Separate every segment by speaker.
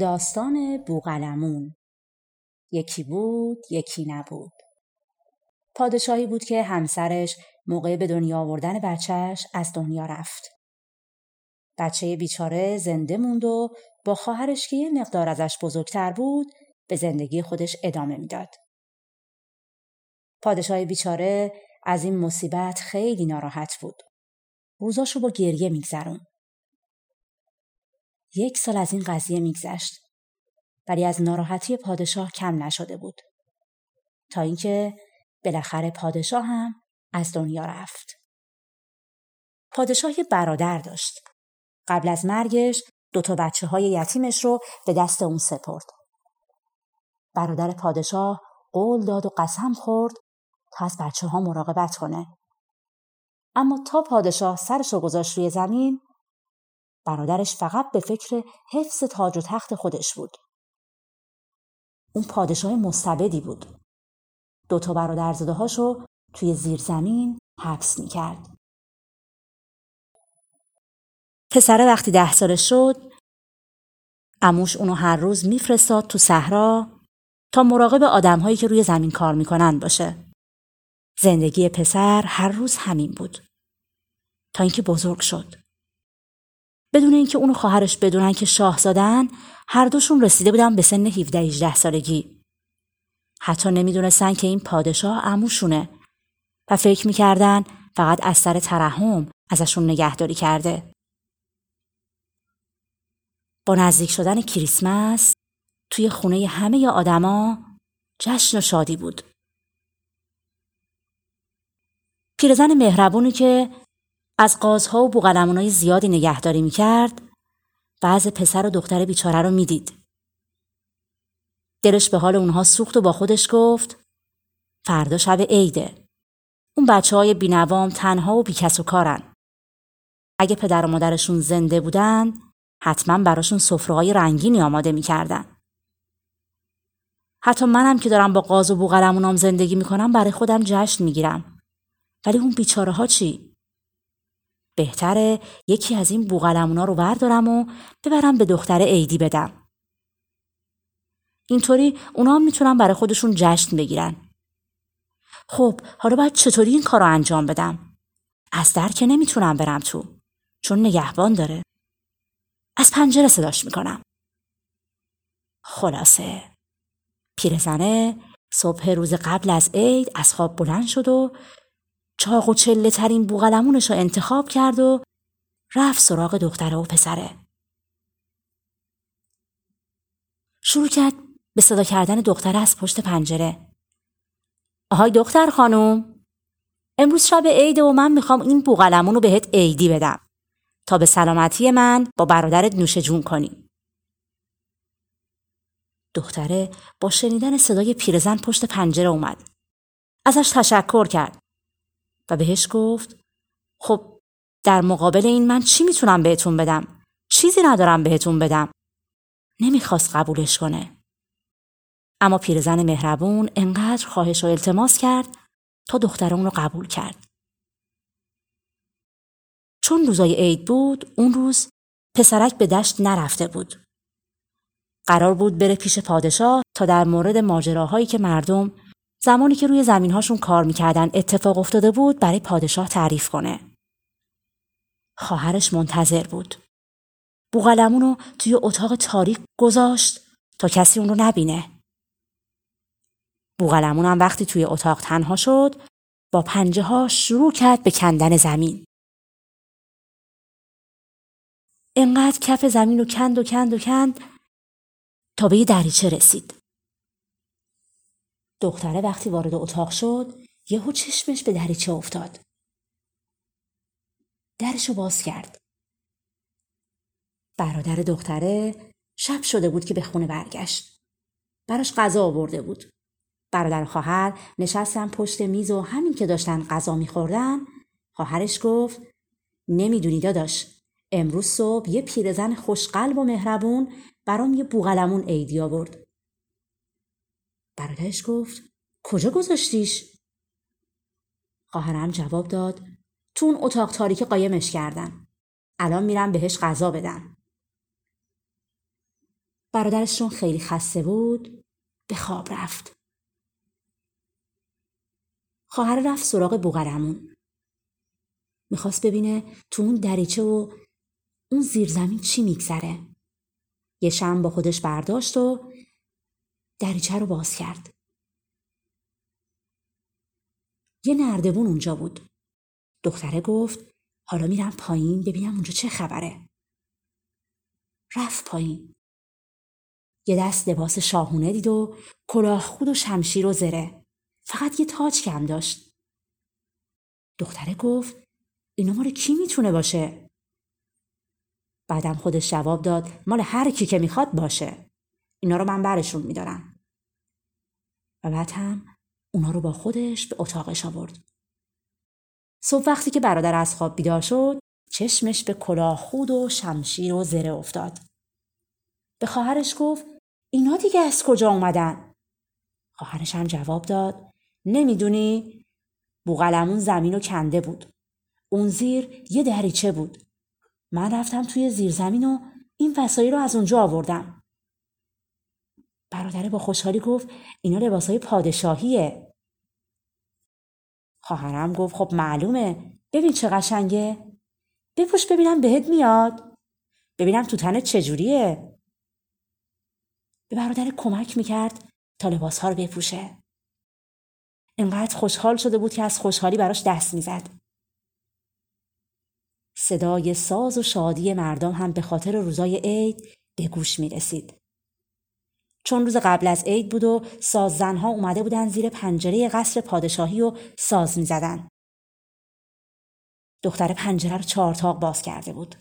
Speaker 1: داستان بوغلمون یکی بود یکی نبود پادشاهی بود که همسرش موقع به دنیا آوردن بچهش از دنیا رفت بچه بیچاره زنده موند و با خواهرش که یه مقدار ازش بزرگتر بود به زندگی خودش ادامه می‌داد. پادشاه بیچاره از این مصیبت خیلی ناراحت بود. روزاشو با گریه میگذرون. یک سال از این قضیه میگذشت. ولی از ناراحتی پادشاه کم نشده بود. تا اینکه بالاخره پادشاه هم از دنیا رفت. پادشاه یه برادر داشت. قبل از مرگش دو تا بچه های یتیمش رو به دست اون سپرد. برادر پادشاه قول داد و قسم خورد تا از بچه ها مراقبت کنه. اما تا پادشاه سرش رو گذاشت روی زمین برادرش فقط به فکر حفظ تاج و تخت خودش بود. اون پادشاه مستبدی بود. دوتا برادرزاده هاشو توی زیر زمین حبس می کرد. پسره وقتی ده سالش شد اموش اونو هر روز میفرستاد تو صحرا تا مراقب آدمهایی که روی زمین کار می‌کنن باشه. زندگی پسر هر روز همین بود. تا اینکه بزرگ شد. بدون اینکه اونو خواهرش بدونن که شاهزادن هر دوشون رسیده بودن به سن 17 18 سالگی. حتی نمی‌دونستن که این پادشاه عموشونه و فکر می‌کردن فقط از سر ترحم ازشون نگهداری کرده. با نزدیک شدن کریسمس توی خونه همه آدما جشن و شادی بود. پیرزن مهربونی که از قازها و بوغلمونای زیادی نگهداری می‌کرد بعض پسر و دختر بیچاره رو می‌دید. دلش به حال اونها سوخت و با خودش گفت فردا شب عیده. اون بچه های بینوام تنها و بیکس و کارن. اگه پدر و مادرشون زنده بودن حتما براشون صفرهای رنگینی آماده می‌کردن. حتی منم که دارم با قاز و بوغلمونام زندگی می‌کنم برای خودم جشن می‌گیرم. ولی اون بیچاره ها چی؟ بهتره یکی از این بوغلمونا رو بردارم و ببرم به دختر عیدی بدم. اینطوری اونا هم می‌تونن برای خودشون جشن بگیرن. خب حالا باید چطوری این کار رو انجام بدم؟ از در که نمی‌تونم برم تو چون نگهبان داره. از پنجره صداش می‌کنم. خلاصه پیرزنه صبح روز قبل از عید از خواب بلند شد و چاق و چله ترین بوغلمونش رو انتخاب کرد و رفت سراغ دختره و پسره. شروع کرد به صدا کردن دختره از پشت پنجره. آهای دختر خانم امروز شب عیده و من می‌خوام این بوغلمون رو بهت عیدی بدم تا به سلامتی من با برادرت نوش جون کنی. دختره با شنیدن صدای پیرزن پشت پنجره اومد. ازش تشکر کرد. و بهش گفت خب در مقابل این من چی می‌تونم بهتون بدم؟ چیزی ندارم بهتون بدم. نمی‌خواست قبولش کنه. اما پیرزن مهربون انقدر خواهش و التماس کرد تا دختر اون رو قبول کرد. چون روزای عید بود اون روز پسرک به دشت نرفته بود. قرار بود بره پیش پادشاه تا در مورد ماجراهایی که مردم زمانی که روی زمینهاشون کار می‌کردن اتفاق افتاده بود برای پادشاه تعریف کنه. خواهرش منتظر بود. بوغلمون رو توی اتاق تاریک گذاشت تا کسی اون رو نبینه. بوغلمون هم وقتی توی اتاق تنها شد با پنجه ها شروع کرد به کندن زمین. انقدر کف زمین رو کند و کند و کند تا به یه دریچه رسید. دختره وقتی وارد اتاق شد یهو چشمش به دریچه افتاد. درشو باز کرد. برادر دختره شب شده بود که به خونه برگشت. براش غذا آورده بود. برادر خواهر نشستن پشت میز و همین که داشتن غذا میخوردن خواهرش گفت نمی‌دونی داداش امروز صبح یه پیرزن خوشقلب و مهربون برام یه بوغلمون عیدی آورد برادرش گفت کجا گذاشتیش؟ خواهرم جواب داد تو اون اتاق تاریک قایمش کردم. الان میرم بهش غذا بدم. برادرش چون خیلی خسته بود به خواب رفت. خواهر رفت سراغ بوغلمون می‌خواست ببینه تو اون دریچه و اون زیرزمین چی میگذره. یه شم با خودش برداشت و دریچه رو باز کرد. یه نردبون اونجا بود. دختره گفت حالا میرم پایین ببینم اونجا چه خبره. رفت پایین. یه دست لباس شاهونه دید و کلاه خود و شمشیر و زره. فقط یه تاج کم داشت. دختره گفت اینا مال کی می‌تونه باشه؟ بعدم خودش جواب داد مال هر کی که می‌خواد باشه. اینا رو من برشون میدارم. و بعد هم اونا رو با خودش به اتاقش آورد. صبح وقتی که برادر از خواب بیدار شد چشمش به کلاه خود و شمشیر و زره افتاد. به خواهرش گفت اینا دیگه از کجا اومدن؟ خواهرش هم جواب داد نمی‌دونی بوغلمون زمین و کنده بود. اون زیر یه دریچه بود. من رفتم توی زیرزمین و این وسایل رو از اونجا آوردم. برادره با خوشحالی گفت اینا لباسای پادشاهیه. خواهرم گفت خب معلومه. ببین چه قشنگه. بپوش ببینم بهت میاد. ببینم تو تنت چجوریه به برادر کمک می‌کرد تا لباسها رو بپوشه. انقدر خوشحال شده بود که از خوشحالی براش دست می‌زد. صدای ساز و شادی مردم هم به خاطر روزای عید به گوش می رسید. چون روز قبل از عید بود و ساززنها اومده بودن زیر پنجره قصر پادشاهی و ساز می زدن. دختر پنجره رو چهارتاق باز کرده بود.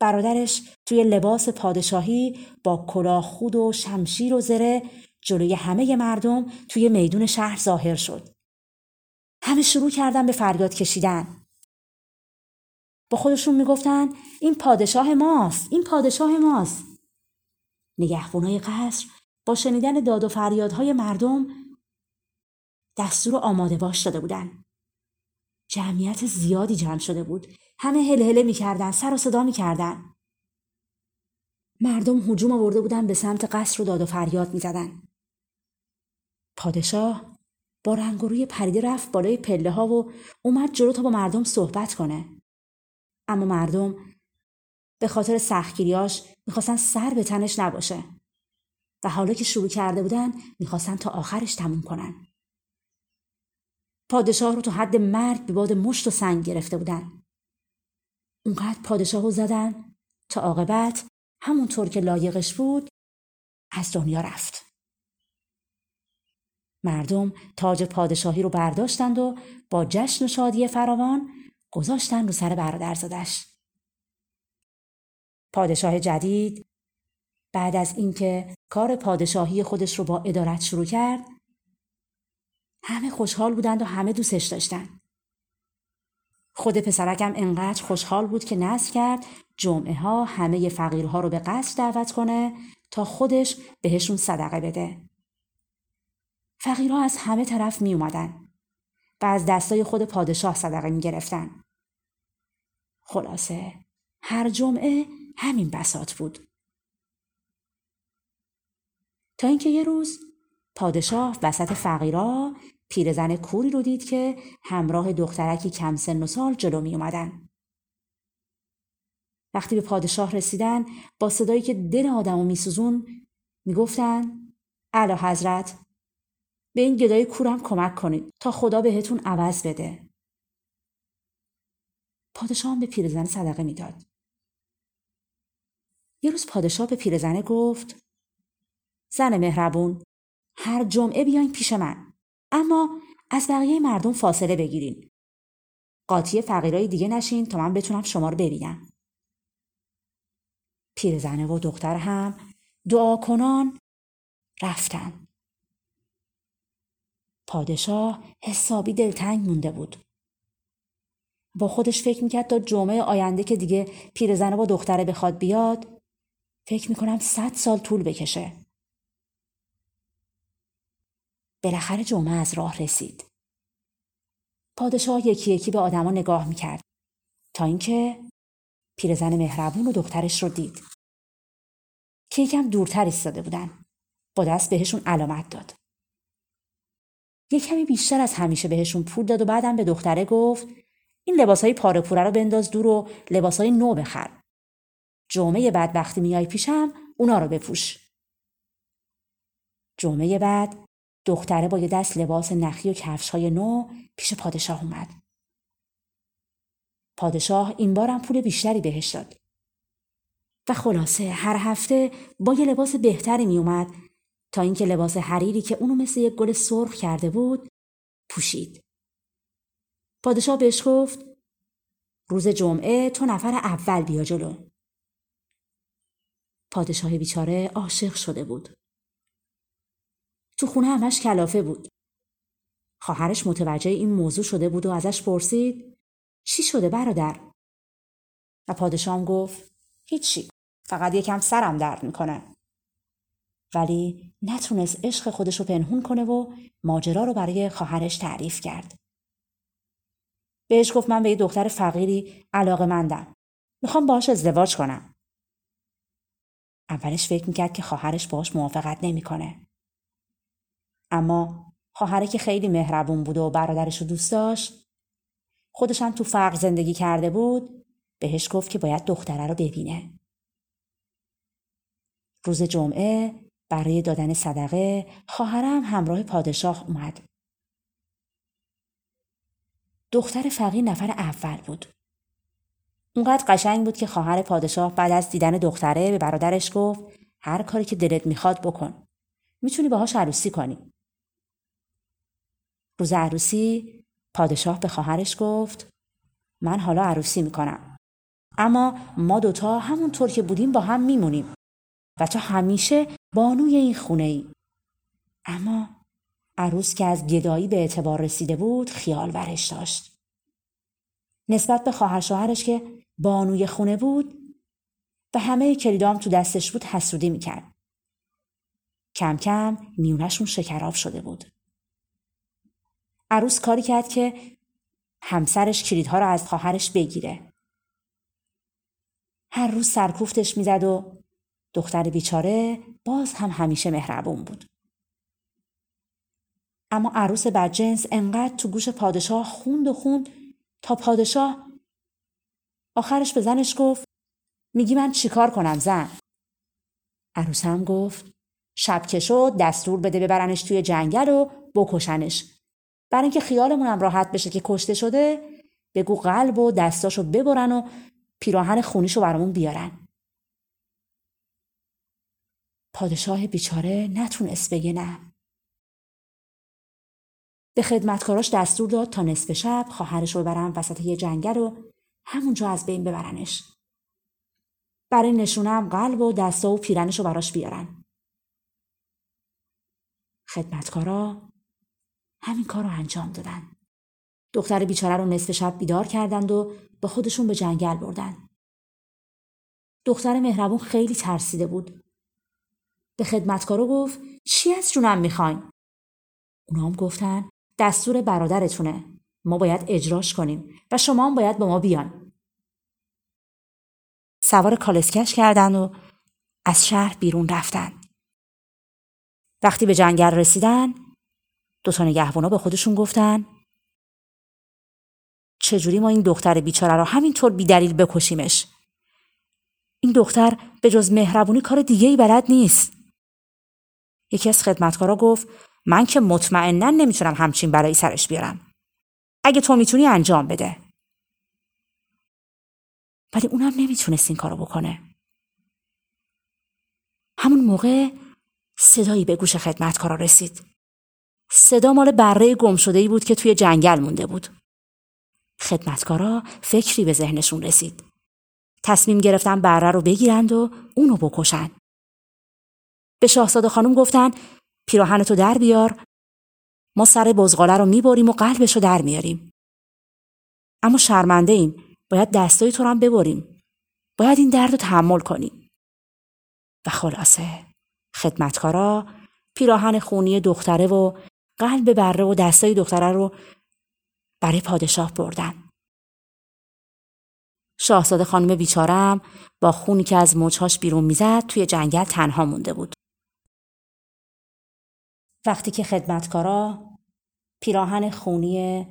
Speaker 1: برادرش توی لباس پادشاهی با کلاه خود و شمشیر و زره جلوی همه مردم توی میدون شهر ظاهر شد. همه شروع کردن به فریاد کشیدن. با خودشون می‌گفتن این پادشاه ماست این پادشاه ماست نگهبانای قصر با شنیدن داد و فریادهای مردم دستور آماده باش داده بودن. جمعیت زیادی جمع شده بود. همه هله هله می‌کردن سر و صدا می‌کردن. مردم هجوم آورده بودن به سمت قصر و داد و فریاد می‌زدن. پادشاه با رنگ روی پریده رفت بالای پله ها و اومد جلو تا با مردم صحبت کنه. اما مردم به خاطر سختگیریاش می‌خواستن سر به تنش نباشه و حالا که شروع کرده بودن می‌خواستن تا آخرش تموم کنن. پادشاه رو تا حد مرگ به باد مشت و سنگ گرفته بودن. اونقدر پادشاه رو زدن تا عاقبت همونطور که لایقش بود از دنیا رفت. مردم تاج پادشاهی رو برداشتند و با جشن و شادی فراوان گذاشتن رو سر برادرزادش. پادشاه جدید بعد از اینکه کار پادشاهی خودش رو با ادارت شروع کرد همه خوشحال بودند و همه دوستش داشتن. خود پسرکم انقدر خوشحال بود که نصر کرد جمعه ها همه فقیرها رو به قصر دعوت کنه تا خودش بهشون صدقه بده. فقیرها از همه طرف می اومدن و از دستای خود پادشاه صدقه می گرفتن. خلاصه هر جمعه همین بسات بود. تا اینکه یه روز پادشاه وسط فقیرا پیرزن کوری رو دید که همراه دخترکی کم سن و سال جلو می اومدن. وقتی به پادشاه رسیدن با صدایی که دل آدمو میسوزون می‌گفتن اعلی حضرت به این گدای کورم کمک کنید تا خدا بهتون عوض بده. پادشاه به پیرزن صدقه می‌داد. یه روز پادشاه به پیرزنه گفت زن مهربون هر جمعه بیاین پیش من اما از بقیه مردم فاصله بگیرین. قاطی فقیرای دیگه نشین تا من بتونم شما رو ببینم. پیرزنه و دختر هم دعا کنان رفتن. پادشاه حسابی دلتنگ مونده بود. با خودش فکر می‌کرد تا جمعه آینده که دیگه پیرزنه با دختره بخواد بیاد فکر می‌کنم صد سال طول بکشه. بالاخره جمعه از راه رسید. پادشاه یکی یکی به آدما نگاه می‌کرد تا اینکه پیرزن مهربون و دخترش رو دید. که یکم دورتر ایستاده بودن. با دست بهشون علامت داد. یه بیشتر از همیشه بهشون پول داد و بعدم به دختره گفت این لباسهای پاره پوره رو بنداز دور و لباسهای نو بخر. جمعه بعد وقتی میای پیشم اونا رو بپوش. جمعه بعد دختره با یه دست لباس نخی و کفش های نو پیش پادشاه اومد. پادشاه این بارم پول بیشتری بهش داد. و خلاصه هر هفته با یه لباس بهتری می اومد تا اینکه لباس حریری که اونو مثل یک گل سرخ کرده بود پوشید. پادشاه بهش گفت روز جمعه تو نفر اول بیا جلو. پادشاه بیچاره عاشق شده بود. تو خونه همش کلافه بود. خواهرش متوجه این موضوع شده بود و ازش پرسید چی شده برادر؟ و پادشاه گفت هیچی. فقط یکم سرم درد می‌کنه. ولی نتونست عشق خودش رو پنهون کنه و ماجرا رو برای خواهرش تعریف کرد. بهش گفت من به یه دختر فقیری علاقه مندم. می‌خوام باهاش ازدواج کنم. اولش فکر می‌کرد که خواهرش باهاش موافقت نمی‌کنه. اما خواهره که خیلی مهربون بود و برادرش رو دوست داشت خودش هم تو فقر زندگی کرده بود بهش گفت که باید دختره رو ببینه. روز جمعه برای دادن صدقه خواهرم همراه پادشاه اومد. دختر فقیر نفر اول بود. اونقدر قشنگ بود که خواهر پادشاه بعد از دیدن دختره به برادرش گفت هر کاری که دلت می‌خواد بکن. می‌تونی باهاش عروسی کنی. روز عروسی پادشاه به خواهرش گفت من حالا عروسی می‌کنم. اما ما دوتا همونطور که بودیم با هم میمونیم. و تو همیشه بانوی این خونه ای. اما عروس که از گدایی به اعتبار رسیده بود خیال ورش داشت. نسبت به خواهر شوهرش که بانوی خونه بود و همه کلیدام تو دستش بود حسودی می‌کرد. کم کم میونشون شکراب شده بود. عروس کاری کرد که همسرش کلیدها رو از خواهرش بگیره. هر روز سرکوفتش می‌زد و دختر بیچاره باز هم همیشه مهربون بود. اما عروس بدجنس انقدر تو گوش پادشاه خوند و خوند تا پادشاه آخرش به زنش گفت میگی من چیکار کنم زن؟ عروس هم گفت شب که شد دستور بده ببرنش توی جنگل و بکشنش. برای اینکه خیالمونم راحت بشه که کشته شده بگو قلب و دستاشو ببرن و پیراهن خونیشو برامون بیارن. پادشاه بیچاره نتونست بگه نه. به خدمتکاراش دستور داد تا نصف شب خواهرش رو ببرن وسط یه جنگل و همونجا از بین ببرنش. برای نشونم قلب و دستا و پیرنش رو براش بیارن. خدمتکارا همین کار رو انجام دادن. دختر بیچاره رو نصف شب بیدار کردند و به خودشون به جنگل بردن. دختر مهربون خیلی ترسیده بود به خدمتکارو گفت چی از جونم می‌خواین؟ اونا هم گفتن دستور برادرتونه. ما باید اجراش کنیم و شما هم باید با ما بیان. سوار کالسکش کردن و از شهر بیرون رفتن. وقتی به جنگل رسیدن دو تا به خودشون گفتن چجوری ما این دختر بیچاره رو همینطور بیدلیل بکشیمش این دختر به جز مهربونی کار دیگه ای بلد نیست یکی از خدمتکارا گفت من که مطمئنا نمی‌تونم همچین برای سرش بیارم. اگه تو می‌تونی انجام بده. ولی اونم نمی‌تونست این کارو بکنه. همون موقع صدایی به گوش خدمتکارا رسید. صدا مال بره گم شده ای بود که توی جنگل مونده بود. خدمتکارا فکری به ذهنشون رسید. تصمیم گرفتن بره رو بگیرند و اونو بکشن. به شاهزاده خانم گفتن پیراهن تو در بیار ما سر بزغاله رو می‌بریم و قلبش رو در میاریم. اما شرمنده ایم. باید دستای تو رو هم ببریم. باید این درد رو تحمل کنیم. و خلاصه خدمتکارا پیراهن خونی دختره و قلب بره و دستای دختره رو برای پادشاه بردن. شاهزاده خانم بیچارم با خونی که از موجهاش بیرون می‌زد توی جنگل تنها مونده بود. وقتی که خدمتکارا پیراهن خونی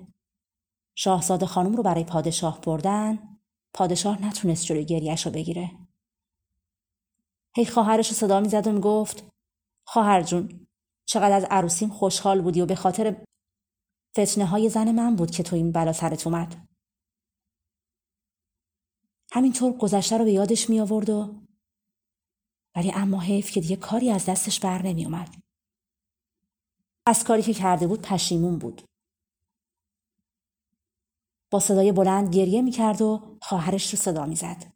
Speaker 1: شاهزاده خانم رو برای پادشاه بردن پادشاه نتونست جلوی گریش رو بگیره. هی خواهرش رو صدا می‌زد و می‌گفت خواهر جون چقدر از عروسیم خوشحال بودی و به خاطر فتنه های زن من بود که تو این بلا سرت اومد. همینطور گذشته رو به یادش می آورد و ولی اما حیف که دیگه کاری از دستش بر نمی اومد. از کاری که کرده بود پشیمون بود. با صدای بلند گریه می کرد و خواهرش رو صدا می زد.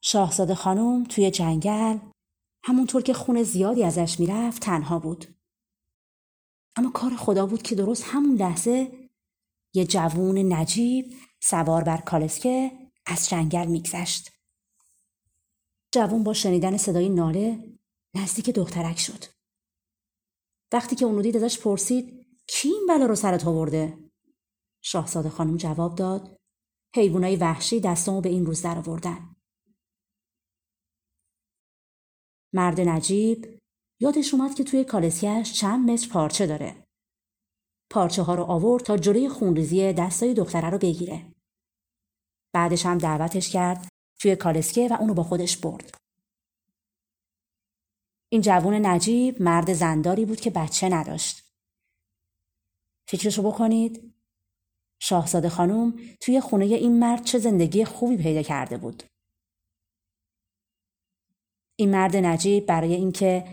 Speaker 1: شاهزاده خانم توی جنگل همونطور که خون زیادی ازش می‌رفت تنها بود. اما کار خدا بود که درست همون لحظه یه جوون نجیب سوار بر کالسکه از جنگل میگذشت. جوون با شنیدن صدای ناله نزدیک دخترک شد. وقتی که اونو دید ازش پرسید کی این بلا رو سرت آورده؟ شاهزاده خانم جواب داد حیوانای وحشی دستامو به این روز در آوردن. مرد نجیب یادش اومد که توی کالسیش چند متر پارچه داره. پارچه ها رو آورد تا جلوی خونریزی دستای دختره رو بگیره. بعدش هم دعوتش کرد توی کالسکه و اونو با خودش برد. این جوون نجیب مرد زنداری بود که بچه نداشت. فکرشو بکنید شاهزاده خانم توی خونه این مرد چه زندگی خوبی پیدا کرده بود. این مرد نجیب برای اینکه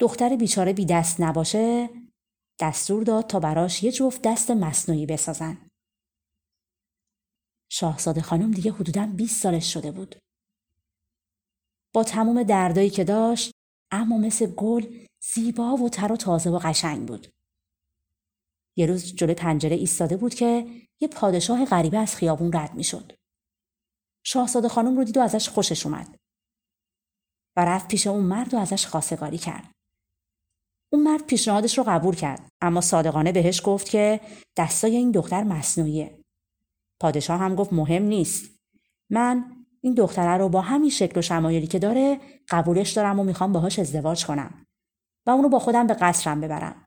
Speaker 1: دختر بیچاره بی دست نباشه دستور داد تا براش یه جفت دست مصنوعی بسازن. شاهزاده خانم دیگه حدوداً 20 سالش شده بود. با تمام دردایی که داشت اما مثل گل زیبا و تر و تازه و قشنگ بود. یه روز جلوی پنجره ایستاده بود که یه پادشاه غریبه از خیابون رد می‌شد. شاهزاده خانم رو دید و ازش خوشش اومد. و رفت پیش اون مرد و ازش خواستگاری کرد. اون مرد پیشنهادش رو قبول کرد اما صادقانه بهش گفت که دستای این دختر مصنوعیه. پادشاه هم گفت مهم نیست. من این دختره رو با همین شکل و شمایلی که داره قبولش دارم و می‌خوام باهاش ازدواج کنم و اونو با خودم به قصرم ببرم.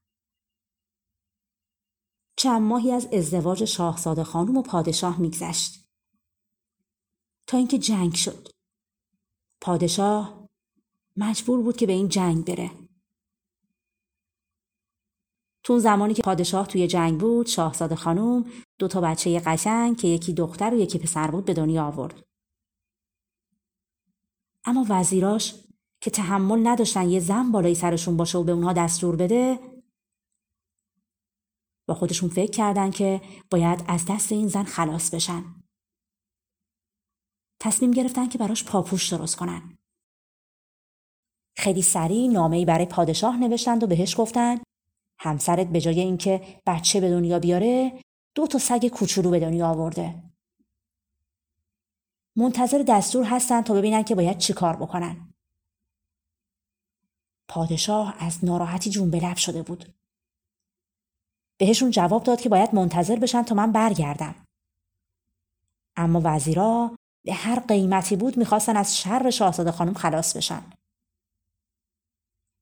Speaker 1: چند ماهی از ازدواج شاهزاده خانم و پادشاه میگذشت. تا اینکه جنگ شد. پادشاه مجبور بود که به این جنگ بره. تو زمانی که پادشاه توی جنگ بود شاهزاده خانم دو تا بچه قشنگ که یکی دختر و یکی پسر بود به دنیا آورد. اما وزیراش که تحمل نداشتن یه زن بالای سرشون باشه و به اونها دستور بده با خودشون فکر کردن که باید از دست این زن خلاص بشن. تصمیم گرفتن که براش پاپوش درست کنن. خیلی سریع نامه‌ای برای پادشاه نوشتند و بهش گفتن همسرت به جای اینکه بچه به دنیا بیاره دو تا سگ کوچولو به دنیا آورده. منتظر دستور هستند تا ببینن که باید چی کار بکنن. پادشاه از ناراحتی جون به لب شده بود. بهشون جواب داد که باید منتظر بشن تا من برگردم. اما وزیرا به هر قیمتی بود می‌خواستن از شر شاهزاده خانم خلاص بشن.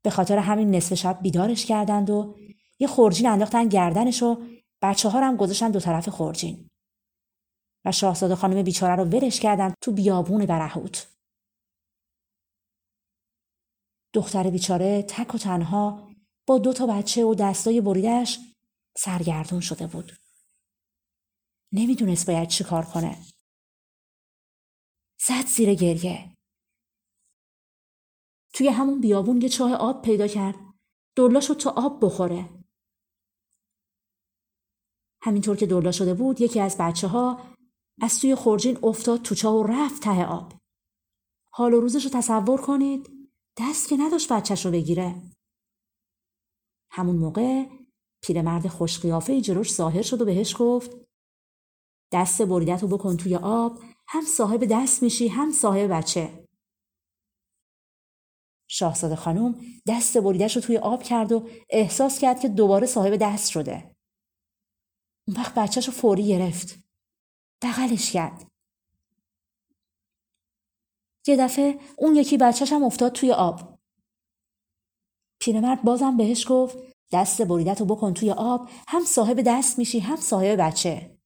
Speaker 1: به خاطر همین نصف شب بیدارش کردند و یه خورجین انداختن گردنش و بچه ها هم گذاشتن دو طرف خورجین. و شاهزاده خانم بیچاره رو ولش کردن تو بیابون برهوت. دختر بیچاره تک و تنها با دو تا بچه و دستای بریدش سرگردون شده بود. نمی‌دونست باید چی کار کنه. زد زیر گریه. توی همون بیابون یه چاه آب پیدا کرد. دلاشو تا آب بخوره. همینطور که دولا شده بود یکی از بچه ها از توی خورجین افتاد تو چاه و رفت ته آب. حال و روزش رو تصور کنید دست که نداشت بچهش رو بگیره. همون موقع پیرمرد خوشقیافه جلوش ظاهر شد و بهش گفت دست بریدت رو بکن توی آب هم صاحب دست میشی هم صاحب بچه. شاهزاده خانم دست بریدش رو توی آب کرد و احساس کرد که دوباره صاحب دست شده. اون وقت بچهش رو فوری گرفت. بغلش کرد. یه دفعه اون یکی بچهش هم افتاد توی آب. پیرمرد بازم بهش گفت دست بریدت رو بکن توی آب هم صاحب دست میشی هم صاحب بچه.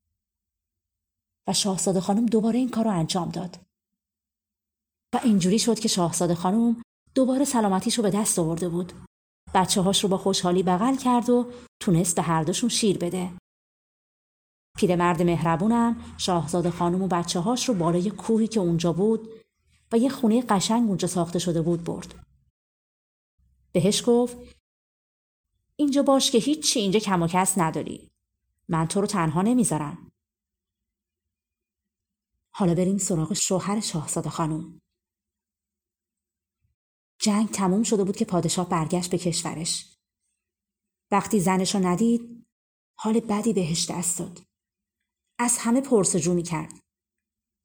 Speaker 1: و شاهزاده خانم دوباره این کار رو انجام داد. و اینجوری شد که شاهزاده خانم دوباره سلامتیش رو به دست آورده بود. بچه هاش رو با خوشحالی بغل کرد و تونست به هر دوشون شیر بده. پیرمرد مهربونم شاهزاده خانم و بچه هاش رو بالای کوهی که اونجا بود و یه خونه قشنگ اونجا ساخته شده بود برد. بهش گفت اینجا باش که هیچی اینجا کم و کس نداری. من تو رو تنها نمی‌ذارم. حالا بریم سراغ شوهر شاهزاده خانم. جنگ تموم شده بود که پادشاه برگشت به کشورش. وقتی زنش رو ندید حال بدی بهش دست داد. از همه پرسجو می کرد.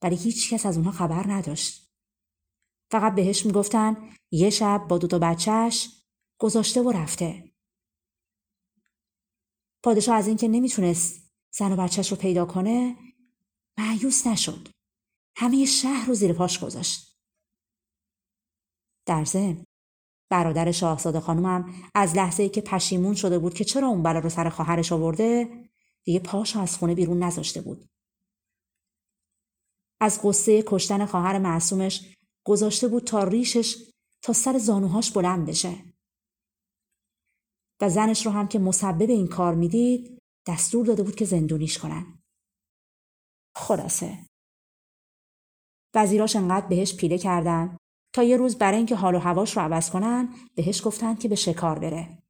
Speaker 1: ولی هیچ کس از اونها خبر نداشت. فقط بهش می‌گفتن یه شب با دو تا بچهش گذاشته و رفته. پادشاه از اینکه نمی‌تونست زن و بچهش رو پیدا کنه معیوس نشد. همه شهر رو زیر پاش گذاشت. در ضمن برادر شاهزاده خانومم از لحظه ای که پشیمون شده بود که چرا اون بلا رو سر خواهرش آورده دیگه پاشو از خونه بیرون نذاشته بود. از قصه کشتن خواهر معصومش گذاشته بود تا ریشش تا سر زانوهاش بلند بشه. و زنش رو هم که مسبب این کار می‌دید دستور داده بود که زندونیش کنن. خلاصه وزیراش انقدر بهش پیله کردن تا یه روز برای اینکه حال و هواش رو عوض کنن بهش گفتن که به شکار بره.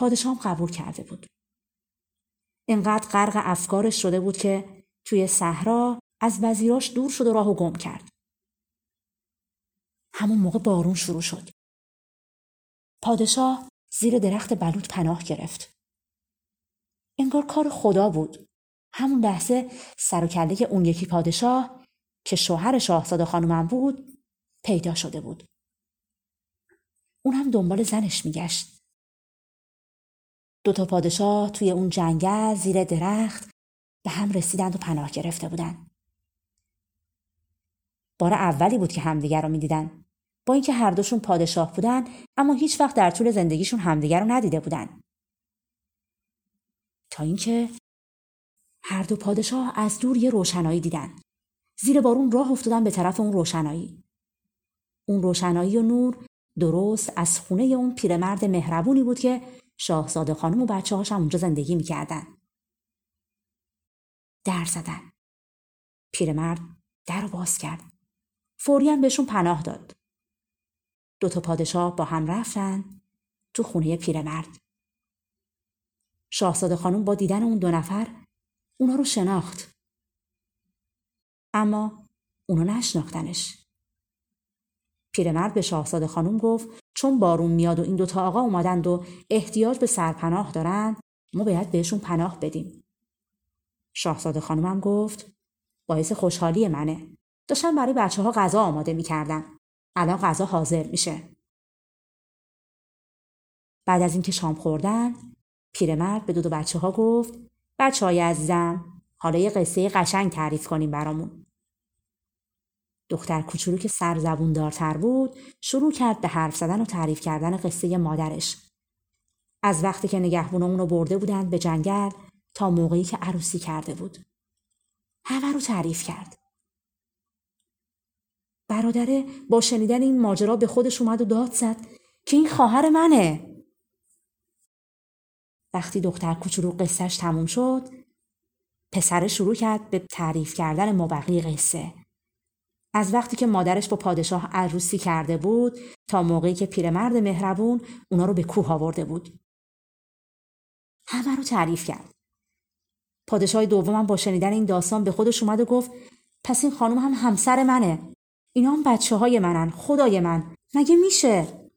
Speaker 1: پادشاه قبول کرده بود. انقدر غرق افکارش شده بود که توی صحرا از وزیراش دور شد و راهو گم کرد. همون موقع بارون شروع شد. پادشاه زیر درخت بلوط پناه گرفت. انگار کار خدا بود. همون لحظه سر و کله اون یکی پادشاه که شوهر شاهزاده خانومم بود پیدا شده بود. اون هم دنبال زنش میگشت. دوتا پادشاه توی اون جنگل زیر درخت به هم رسیدند و پناه گرفته بودند. بار اولی بود که همدیگر رو می‌دیدن. با اینکه هر دوشون پادشاه بودن اما هیچ وقت در طول زندگیشون همدیگر رو ندیده بودن. تا اینکه هر دو پادشاه از دور یه روشنایی دیدن. زیر بارون راه افتادن به طرف اون روشنایی. اون روشنایی و نور درست از خونه اون پیرمرد مهربونی بود که شاهزاده خانم و بچه هاش هم اونجا زندگی می‌کردن. در زدن. پیرمرد در رو باز کرد. فوری بهشون پناه داد. دو تا پادشاه با هم رفتن تو خونه پیرمرد. شاهزاده خانم با دیدن اون دو نفر اونا رو شناخت. اما اونا نشناختنش. پیرمرد به شاهزاده خانم گفت چون بارون میاد و این دوتا آقا اومدند و احتیاج به سرپناه دارند ما باید بهشون پناه بدیم. شاهزاده خانمم گفت باعث خوشحالی منه. داشتم برای بچه ها غذا آماده می‌کردم. الان غذا حاضر میشه. بعد از اینکه شام خوردن پیرمرد به دو, دو بچه ها گفت بچه های عزیزم حالا یه قصه قشنگ تعریف کنیم برامون. دختر کوچولو که سر زبون دارتر بود شروع کرد به حرف زدن و تعریف کردن قصه مادرش. از وقتی که نگهبون اونو برده بودند به جنگل تا موقعی که عروسی کرده بود. همه رو تعریف کرد. برادره با شنیدن این ماجرا به خودش اومد و داد زد که این خواهر منه. وقتی دختر کوچولو قصهش تموم شد پسر شروع کرد به تعریف کردن مبقی قصه. از وقتی که مادرش با پادشاه عروسی کرده بود تا موقعی که پیرمرد مهربون اونا رو به کوه آورده بود. همه رو تعریف کرد. پادشاه دومم با شنیدن این داستان به خودش اومد و گفت پس این خانم هم همسر منه. اینا هم بچه های منن. خدای من. مگه میشه؟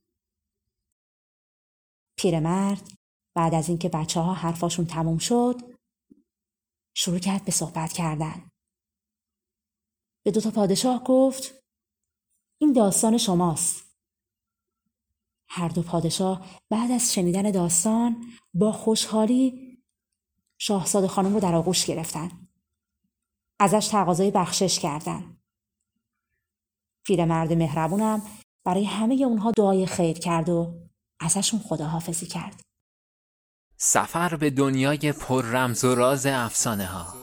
Speaker 1: پیرمرد بعد از اینکه بچه ها حرفاشون تموم شد شروع کرد به صحبت کردن. به دو تا پادشاه گفت این داستان شماست. هر دو پادشاه بعد از شنیدن داستان با خوشحالی شاهزاده خانم رو در آغوش گرفتن. ازش تقاضای بخشش کردن. پیرمرد مهربونم برای همه اونها دعای خیر کرد و ازشون خداحافظی کرد.
Speaker 2: سفر به دنیای پر رمز و راز افسانه ها